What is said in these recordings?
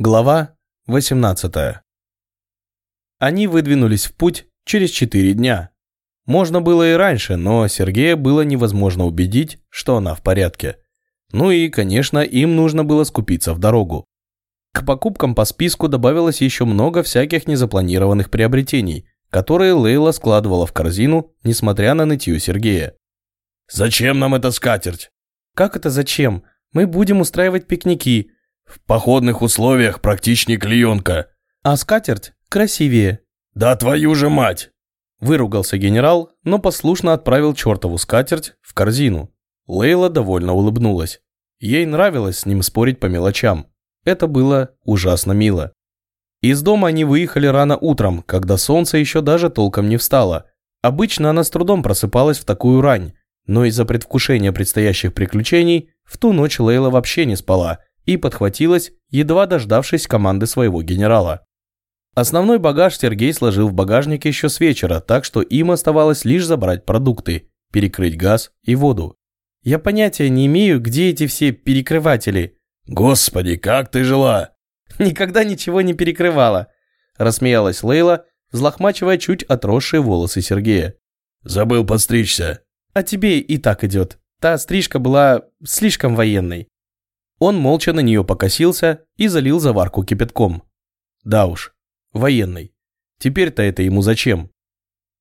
Глава 18 Они выдвинулись в путь через четыре дня. Можно было и раньше, но Сергея было невозможно убедить, что она в порядке. Ну и, конечно, им нужно было скупиться в дорогу. К покупкам по списку добавилось еще много всяких незапланированных приобретений, которые Лейла складывала в корзину, несмотря на нытье Сергея. «Зачем нам эта скатерть?» «Как это зачем? Мы будем устраивать пикники. В походных условиях практичнее клеенка. А скатерть красивее». «Да твою же мать!» Выругался генерал, но послушно отправил чертову скатерть в корзину. Лейла довольно улыбнулась. Ей нравилось с ним спорить по мелочам. Это было ужасно мило. Из дома они выехали рано утром, когда солнце еще даже толком не встало. Обычно она с трудом просыпалась в такую рань, но из-за предвкушения предстоящих приключений в ту ночь Лейла вообще не спала и подхватилась, едва дождавшись команды своего генерала. Основной багаж Сергей сложил в багажнике еще с вечера, так что им оставалось лишь забрать продукты, перекрыть газ и воду. Я понятия не имею, где эти все перекрыватели. Господи, как ты жила? Никогда ничего не перекрывала, рассмеялась Лейла, взлохмачивая чуть отросшие волосы Сергея. Забыл подстричься. А тебе и так идет. Та стрижка была слишком военной. Он молча на нее покосился и залил заварку кипятком. Да уж, военный. Теперь-то это ему зачем?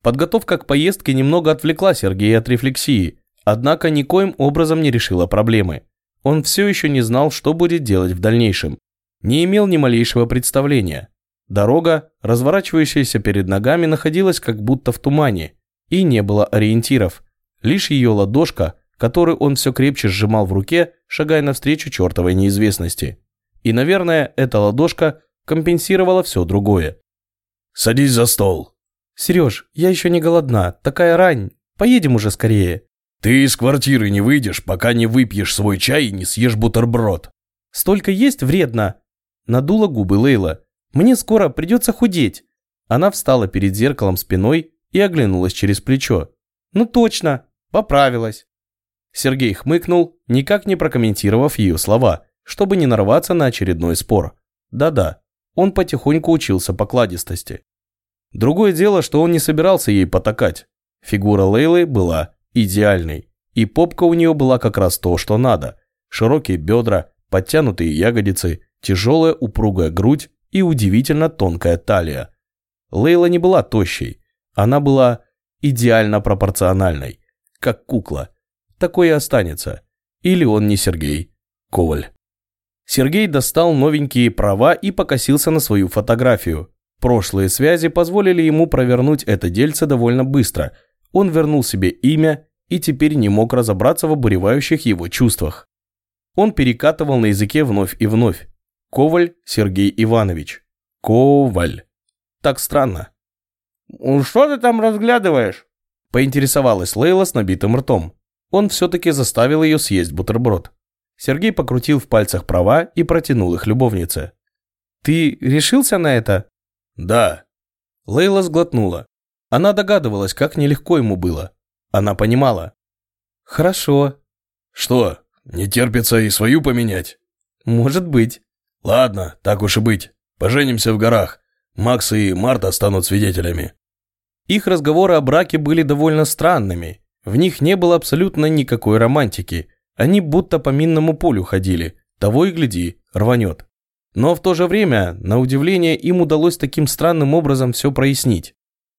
Подготовка к поездке немного отвлекла Сергея от рефлексии, однако никоим образом не решила проблемы. Он все еще не знал, что будет делать в дальнейшем. Не имел ни малейшего представления. Дорога, разворачивающаяся перед ногами, находилась как будто в тумане, и не было ориентиров. Лишь ее ладошка – которую он все крепче сжимал в руке, шагая навстречу чертовой неизвестности. И, наверное, эта ладошка компенсировала все другое. «Садись за стол». «Сереж, я еще не голодна, такая рань, поедем уже скорее». «Ты из квартиры не выйдешь, пока не выпьешь свой чай и не съешь бутерброд». «Столько есть вредно». Надула губы Лейла. «Мне скоро придется худеть». Она встала перед зеркалом спиной и оглянулась через плечо. «Ну точно, поправилась». Сергей хмыкнул, никак не прокомментировав ее слова, чтобы не нарваться на очередной спор. Да-да, он потихоньку учился покладистости. Другое дело, что он не собирался ей потакать. Фигура Лейлы была идеальной, и попка у нее была как раз то, что надо. Широкие бедра, подтянутые ягодицы, тяжелая упругая грудь и удивительно тонкая талия. Лейла не была тощей, она была идеально пропорциональной, как кукла – такой и останется. Или он не Сергей Коваль. Сергей достал новенькие права и покосился на свою фотографию. Прошлые связи позволили ему провернуть это дельце довольно быстро. Он вернул себе имя и теперь не мог разобраться в обуревающих его чувствах. Он перекатывал на языке вновь и вновь. Коваль Сергей Иванович. Коваль. Так странно. «Что ты там разглядываешь?» Поинтересовалась Лейла с набитым ртом он все-таки заставил ее съесть бутерброд. Сергей покрутил в пальцах права и протянул их любовнице. «Ты решился на это?» «Да». Лейла сглотнула. Она догадывалась, как нелегко ему было. Она понимала. «Хорошо». «Что, не терпится и свою поменять?» «Может быть». «Ладно, так уж и быть. Поженимся в горах. Макс и Марта станут свидетелями». Их разговоры о браке были довольно странными, в них не было абсолютно никакой романтики. Они будто по минному полю ходили. Того и гляди, рванет. Но в то же время, на удивление, им удалось таким странным образом все прояснить.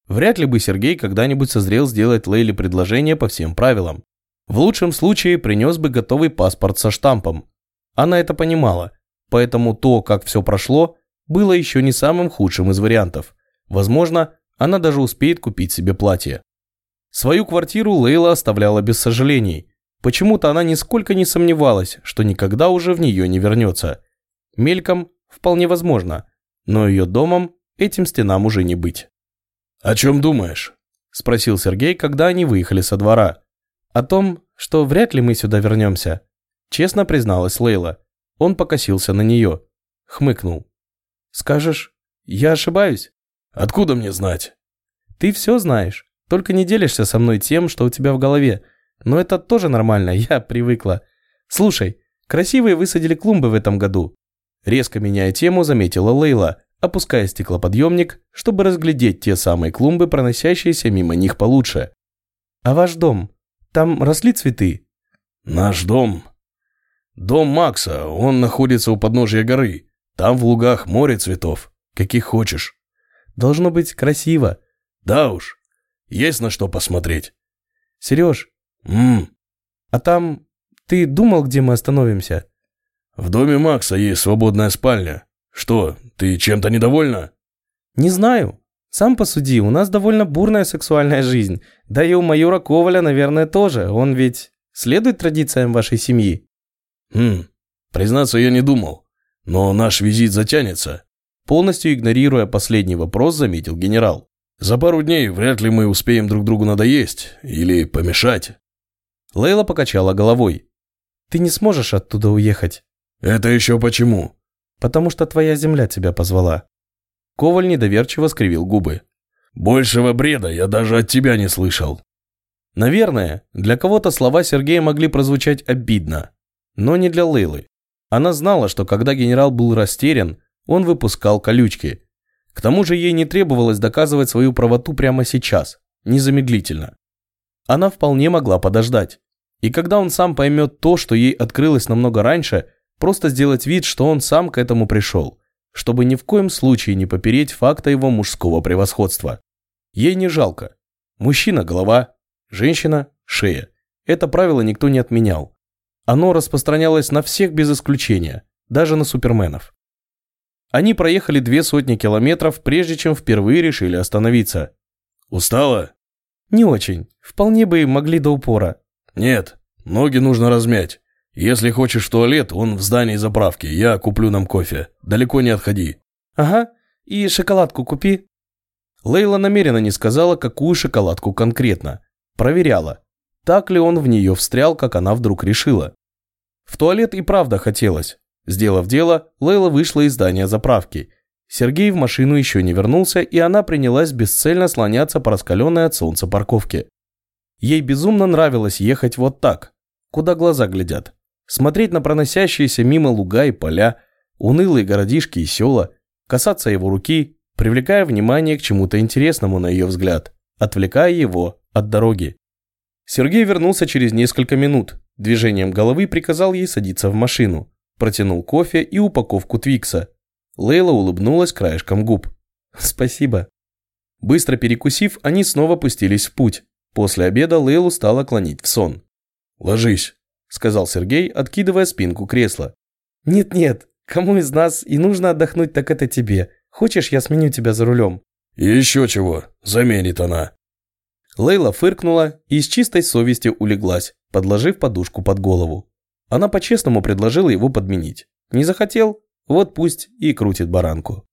Вряд ли бы Сергей когда-нибудь созрел сделать Лейле предложение по всем правилам. В лучшем случае принес бы готовый паспорт со штампом. Она это понимала, поэтому то, как все прошло, было еще не самым худшим из вариантов. Возможно, она даже успеет купить себе платье. Свою квартиру Лейла оставляла без сожалений. Почему-то она нисколько не сомневалась, что никогда уже в нее не вернется. Мельком вполне возможно, но ее домом этим стенам уже не быть. «О чем думаешь?» – спросил Сергей, когда они выехали со двора. «О том, что вряд ли мы сюда вернемся», – честно призналась Лейла. Он покосился на нее, хмыкнул. «Скажешь, я ошибаюсь?» «Откуда мне знать?» «Ты все знаешь. Только не делишься со мной тем, что у тебя в голове. Но это тоже нормально, я привыкла. Слушай, красивые высадили клумбы в этом году. Резко меняя тему, заметила Лейла, опуская стеклоподъемник, чтобы разглядеть те самые клумбы, проносящиеся мимо них получше. «А ваш дом? Там росли цветы?» «Наш дом?» «Дом Макса, он находится у подножия горы. Там в лугах море цветов, каких хочешь». «Должно быть красиво». «Да уж, есть на что посмотреть». «Сереж, «Ммм, а там... Ты думал, где мы остановимся?» в доме Макса есть свободная спальня. Что, ты чем-то недовольна?» «Не знаю. Сам посуди, у нас довольно бурная сексуальная жизнь. Да и у майора Коваля, наверное, тоже. Он ведь следует традициям вашей семьи». «Хм, признаться, я не думал. Но наш визит затянется». Полностью игнорируя последний вопрос, заметил генерал. «За пару дней вряд ли мы успеем друг другу надоесть или помешать». Лейла покачала головой. «Ты не сможешь оттуда уехать, «Это еще почему?» потому что твоя земля тебя позвала». Коваль недоверчиво скривил губы. «Большего бреда я даже от тебя не слышал». Наверное, для кого-то слова Сергея могли прозвучать обидно, но не для Лейлы. Она знала, что когда генерал был растерян, он выпускал колючки. К тому же ей не требовалось доказывать свою правоту прямо сейчас, незамедлительно. Она вполне могла подождать. И когда он сам поймет то, что ей открылось намного раньше, просто сделать вид, что он сам к этому пришел, чтобы ни в коем случае не попереть факта его мужского превосходства. Ей не жалко. Мужчина – голова, женщина – шея. Это правило никто не отменял. Оно распространялось на всех без исключения, даже на суперменов. Они проехали две сотни километров, прежде чем впервые решили остановиться. «Устала?» Не очень. Вполне бы могли до упора. «Нет, ноги нужно размять. Если хочешь в туалет, он в здании заправки. Я куплю нам кофе. Далеко не отходи». Ага, и шоколадку купи. Лейла намеренно не сказала, какую шоколадку конкретно. Проверяла, так ли он в нее встрял, как она вдруг решила. В туалет и правда хотелось. Сделав дело, Лейла вышла из здания заправки. Сергей в машину еще не вернулся, и она принялась бесцельно слоняться по раскаленной от солнца парковке. Ей безумно нравилось ехать вот так, куда глаза глядят. Смотреть на проносящиеся мимо луга и поля, унылые городишки и села, касаться его руки, привлекая внимание к чему-то интересному на ее взгляд, отвлекая его от дороги. Сергей вернулся через несколько минут, движением головы приказал ей садиться в машину, протянул кофе и упаковку Твикса. Лейла улыбнулась краешком губ. «Спасибо». Быстро перекусив, они снова пустились в путь. После обеда Лейлу стало клонить в сон. «Ложись», – сказал Сергей, откидывая спинку кресла. «Нет-нет, кому из нас и нужно отдохнуть, так это тебе. Хочешь, я сменю тебя за рулем?» «И еще чего, заменит она». Лейла фыркнула и с чистой совестью улеглась, подложив подушку под голову. Она по-честному предложила его подменить. Не захотел? Вот пусть и крутит баранку.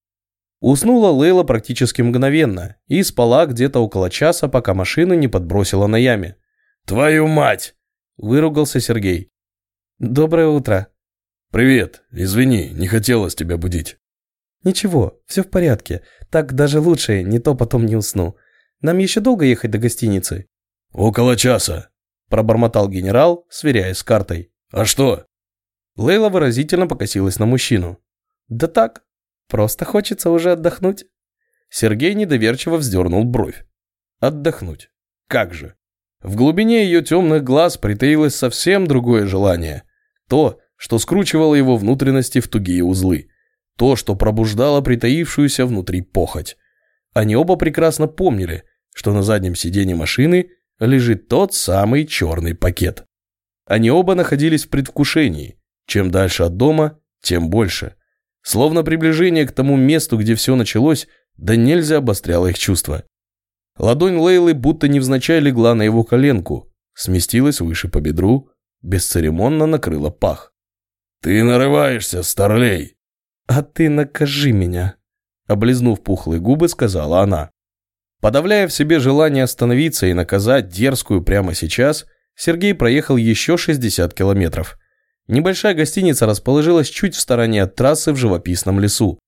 Уснула Лейла практически мгновенно и спала где-то около часа, пока машину не подбросила на яме. «Твою мать!» – выругался Сергей. «Доброе утро». «Привет. Извини, не хотелось тебя будить». «Ничего, все в порядке. Так даже лучше, не то потом не усну. Нам еще долго ехать до гостиницы?» «Около часа», – пробормотал генерал, сверяясь с картой. «А что?» Лейла выразительно покосилась на мужчину. «Да так, просто хочется уже отдохнуть». Сергей недоверчиво вздернул бровь. «Отдохнуть? Как же?» В глубине ее темных глаз притаилось совсем другое желание. То, что скручивало его внутренности в тугие узлы. То, что пробуждало притаившуюся внутри похоть. Они оба прекрасно помнили, что на заднем сиденье машины лежит тот самый черный пакет. Они оба находились в предвкушении. Чем дальше от дома, тем больше. Словно приближение к тому месту, где все началось, да нельзя обостряло их чувства. Ладонь Лейлы будто невзначай легла на его коленку, сместилась выше по бедру, бесцеремонно накрыла пах. «Ты нарываешься, старлей!» «А ты накажи меня!» Облизнув пухлые губы, сказала она. Подавляя в себе желание остановиться и наказать дерзкую прямо сейчас, Сергей проехал еще 60 километров. Небольшая гостиница расположилась чуть в стороне от трассы в живописном лесу.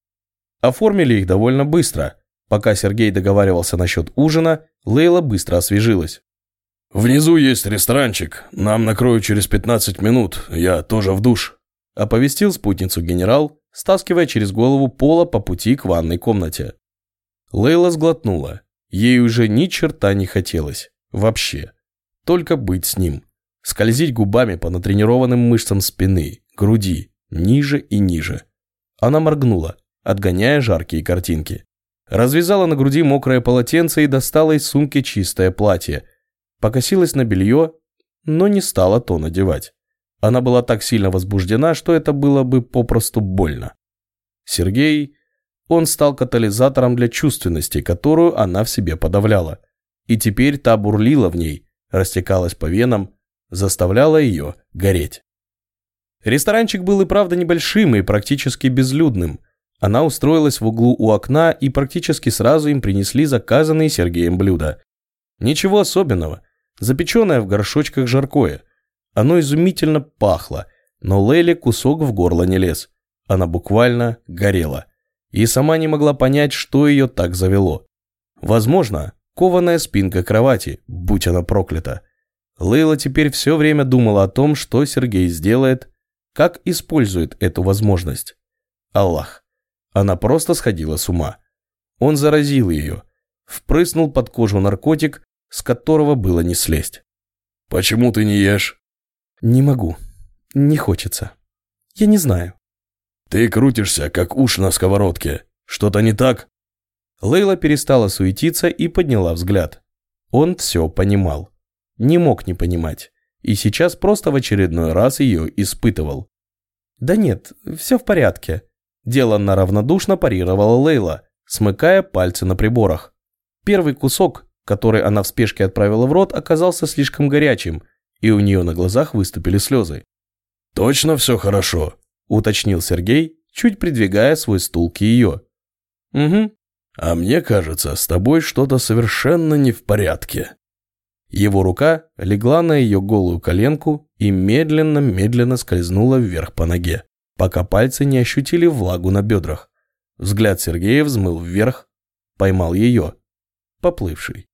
Оформили их довольно быстро. Пока Сергей договаривался насчет ужина, Лейла быстро освежилась. «Внизу есть ресторанчик. Нам накроют через 15 минут. Я тоже в душ», – оповестил спутницу генерал, стаскивая через голову пола по пути к ванной комнате. Лейла сглотнула. Ей уже ни черта не хотелось. Вообще. Только быть с ним. Скользить губами по натренированным мышцам спины, груди, ниже и ниже. Она моргнула, отгоняя жаркие картинки. Развязала на груди мокрое полотенце и достала из сумки чистое платье. Покосилась на белье, но не стала то надевать. Она была так сильно возбуждена, что это было бы попросту больно. Сергей, он стал катализатором для чувственности, которую она в себе подавляла. И теперь та бурлила в ней, растекалась по венам, заставляла ее гореть. Ресторанчик был и правда небольшим и практически безлюдным. Она устроилась в углу у окна и практически сразу им принесли заказанные Сергеем блюда. Ничего особенного. Запеченное в горшочках жаркое. Оно изумительно пахло, но Лейле кусок в горло не лез. Она буквально горела. И сама не могла понять, что ее так завело. Возможно, кованая спинка кровати, будь она проклята. Лейла теперь все время думала о том, что Сергей сделает, как использует эту возможность. Аллах. Она просто сходила с ума. Он заразил ее. Впрыснул под кожу наркотик, с которого было не слезть. «Почему ты не ешь?» Не могу. Не хочется. Я не знаю. Ты крутишься, как уж на сковородке. Что-то не так? Лейла перестала суетиться и подняла взгляд. Он все понимал. Не мог не понимать. И сейчас просто в очередной раз ее испытывал. «Да нет, все в порядке», – деланно равнодушно парировала Лейла, смыкая пальцы на приборах. Первый кусок, который она в спешке отправила в рот, оказался слишком горячим – и у нее на глазах выступили слезы. «Точно все хорошо?» – уточнил Сергей, чуть придвигая свой стул к ее. «Угу. А мне кажется, с тобой что-то совершенно не в порядке». Его рука легла на ее голую коленку и медленно-медленно скользнула вверх по ноге, пока пальцы не ощутили влагу на бедрах. Взгляд Сергея взмыл вверх, поймал ее, поплывший.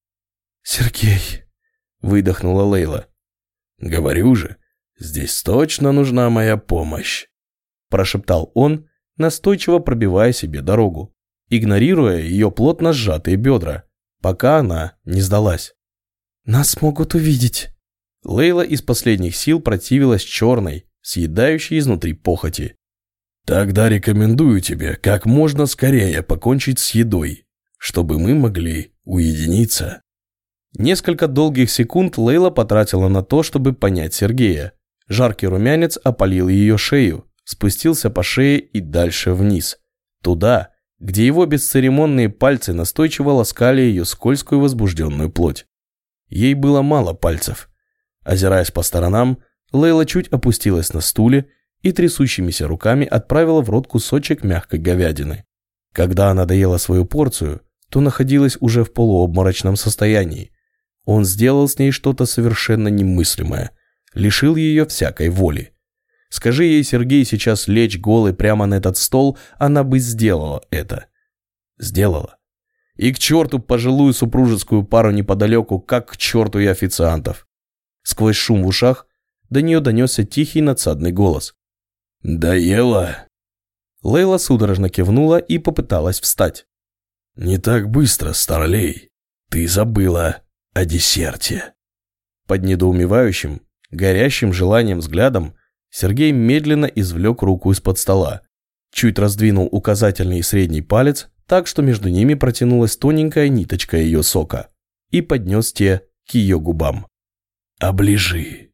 «Сергей!» – выдохнула Лейла. «Говорю же, здесь точно нужна моя помощь», – прошептал он, настойчиво пробивая себе дорогу, игнорируя ее плотно сжатые бедра, пока она не сдалась. «Нас могут увидеть». Лейла из последних сил противилась черной, съедающей изнутри похоти. «Тогда рекомендую тебе как можно скорее покончить с едой, чтобы мы могли уединиться». Несколько долгих секунд Лейла потратила на то, чтобы понять Сергея. Жаркий румянец опалил ее шею, спустился по шее и дальше вниз. Туда, где его бесцеремонные пальцы настойчиво ласкали ее скользкую возбужденную плоть. Ей было мало пальцев. Озираясь по сторонам, Лейла чуть опустилась на стуле и трясущимися руками отправила в рот кусочек мягкой говядины. Когда она доела свою порцию, то находилась уже в полуобморочном состоянии, он сделал с ней что-то совершенно немыслимое, лишил ее всякой воли. Скажи ей, Сергей, сейчас лечь голой прямо на этот стол, она бы сделала это. Сделала. И к черту пожилую супружескую пару неподалеку, как к черту и официантов. Сквозь шум в ушах до нее донесся тихий надсадный голос. «Доела?» Лейла судорожно кивнула и попыталась встать. «Не так быстро, старлей. Ты забыла о десерте. Под недоумевающим, горящим желанием взглядом Сергей медленно извлек руку из-под стола, чуть раздвинул указательный и средний палец так, что между ними протянулась тоненькая ниточка ее сока, и поднес те к ее губам. «Оближи,